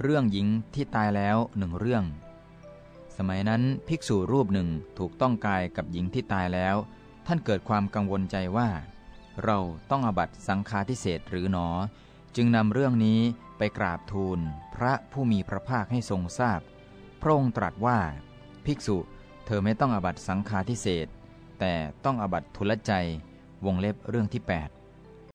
เรื่องหญิงที่ตายแล้วหนึ่งเรื่อง สมัยนั้นภิกษุรูปหนึ่งถูกต้องกายกับหญิงที่ตายแล้ว ท่านเกิดความกังวลใจว่า เราต้องอบัตสังฆาทิเศษหรือหนอ จึงนำเรื่องนี้ไปกราบทูล พระผู้มีพระภาคให้ทรงทราบ พระองค์ตรัสว่า ภิกษุเธอไม่ต้องอบัตสังฆาทิเศษแต่ต้องอบัตทุลใจวงเล็บเรื่องที่ 8